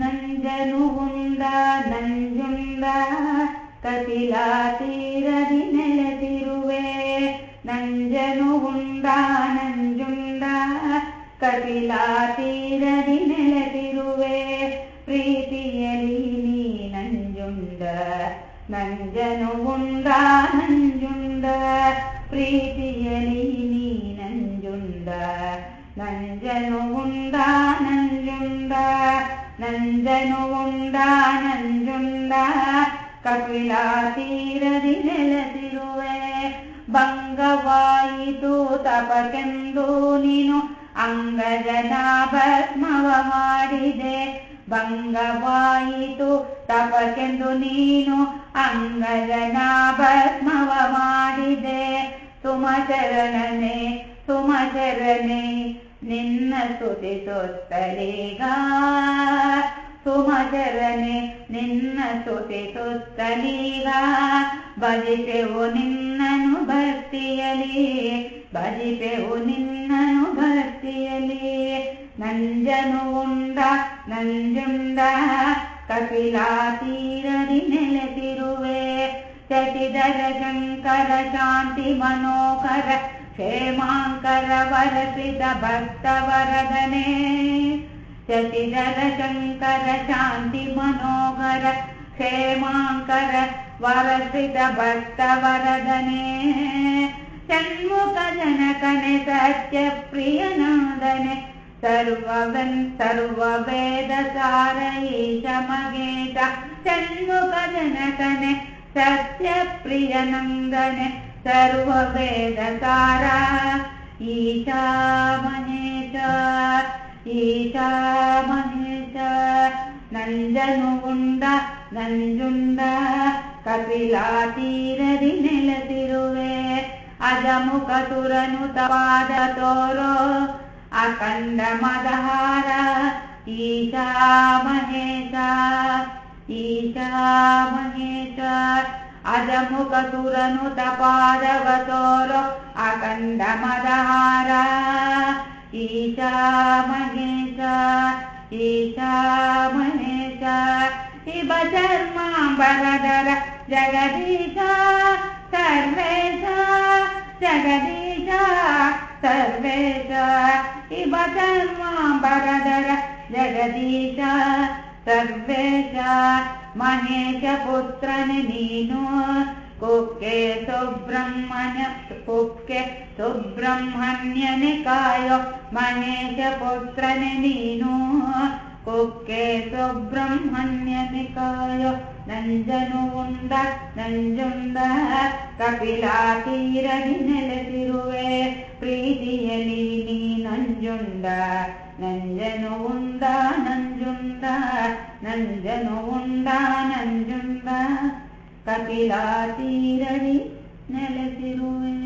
ನಂಜನು ಉಂಡ ನಂಜುಂಡ ಕಪಿಲಾ ತೀರದಿ ನೆಲೆದಿರುವೆ ನಂಜನು ಉಂಡ ನಂಜುಂಡ ಕಪಿಲಾ ತೀರದಿ ನೆಲೆದಿರುವೆ ಪ್ರೀತಿಯಲಿ ನೀ ನಂಜುಂಡ ನಂಜನು ಉಂಡ ನಂಜುಂಡ ಪ್ರೀತಿಯಲಿ ನೀ ನಂಜುಂಡ ನಂಜನು ಉಂಡ ನಂಜುಂಡ ನಂಜನು ಉಂಡ ನಂಜುಂಡ ಕಪಿಲಾ ತೀರದಿ ನೆಲೆದಿರುವೆ ಭಂಗವಾಯಿತು ತಪಕೆಂದು ನೀನು ಅಂಗಜನ ಭಸ್ಮವ ಮಾಡಿದೆ ಭಂಗವಾಯಿತು ತಪಕೆಂದು ನೀನು ಅಂಗಜನ ಭಸ್ಮವ ಮಾಡಿದೆ ಸುಮಚರಣನೆ ಸುಮಚರಣೆ ನಿನ್ನ ಸ್ತುತಿಸುತ್ತಲೀಗ ಸುಮಚರನೆ ನಿನ್ನ ಸ್ತುತಿಸುತ್ತಲೀಗ ಭಜಿಪೆವು ನಿನ್ನನು ಭಕ್ತಿಯಲಿ ಭಜಿಪೆವು ನಿನ್ನನು ಭಕ್ತಿಯಲಿ ನಂಜನು ಉಂಡ ನಂಜುಂಡ ಕಪಿಲಾ ತೀರದಿ ನೆಲೆಸಿರುವೆ ಚಟಿದರ ಶಂಕರ ಶಾಂತಿ ಮನೋಕರ क्षेमाङ्कर वरसित भक्तवरदने चिर शङ्कर शान्ति मनोहर क्षेमाङ्कर वरसिद भक्तवरदने चण्मुखजनकणे सत्य प्रियनन्दने सर्वन् सर्वभेदकारै समगे चण्मुखजनकणे सत्यप्रियनन्दने ಸಾರ ಈಶ ಮಗೇಶ ಷಣ್ಮುಖ ಜನಕನೆ ಸತ್ಯ ಪ್ರಿಯನಂದನೆ ಸರ್ವ ವೇದ ಸಾರ ಈಶಾ ಮಹೇಶ ಈಶಾ ಮಹೇಶ ನಂಜನು ಉಂಡ ನಂಜುಂಡ ಕಪಿಲಾ ತೀರದಿ ನೆಲೆಸಿರುವೆ ಅಜಮುಖ ಸುರನು ತವಾದ ತೋರೋ ಅಖಂಡ ಮದಹಾರ ಈಶಾ ಮಹೇಶ ಈಶಾ ಮಹೇಶ अदमुकुरनुपादवतो अखण्डमदारा ईशा महेश ईता महेता हिबर्मा बगदीता सर्वेता जगदीता सर्वेता हि बर्मा बगद जगदीता सर्वे च नीनु कुक्के पुत्रनि कुक्के सुब्रह्मण्यनिकायो सुब्रह्मण्यनि कायो ಸುಬ್ರಹ್ಮಣ್ಯ ಕುಕ್ಕೆ ಸುಬ್ರಹ್ಮಣ್ಯನೆ ಕಾಯೋ ಮಹೇಶ ಪುತ್ರನೆ ನೀನು ಕುಕ್ಕೆ ಸುಬ್ರಹ್ಮಣ್ಯನೆ ಕಾಯೋ ನಂಜನು ಉಂಡ ನಂಜುಂಡ ಕಪಿಲಾ ತೀರದಿ ನೆಲೆಸಿರುವೆ ಪ್ರೀತಿಯಲಿ ನೀ ನಂಜುಂಡ ನಂಜನು ಉಂಡ ನಂಜುಂಡ ನಂಜನು ಉಂಡ ನಂಜುಂಡ ಕಪಿಲಾ ತೀರದಿ ನೆಲೆಸಿರುವೆ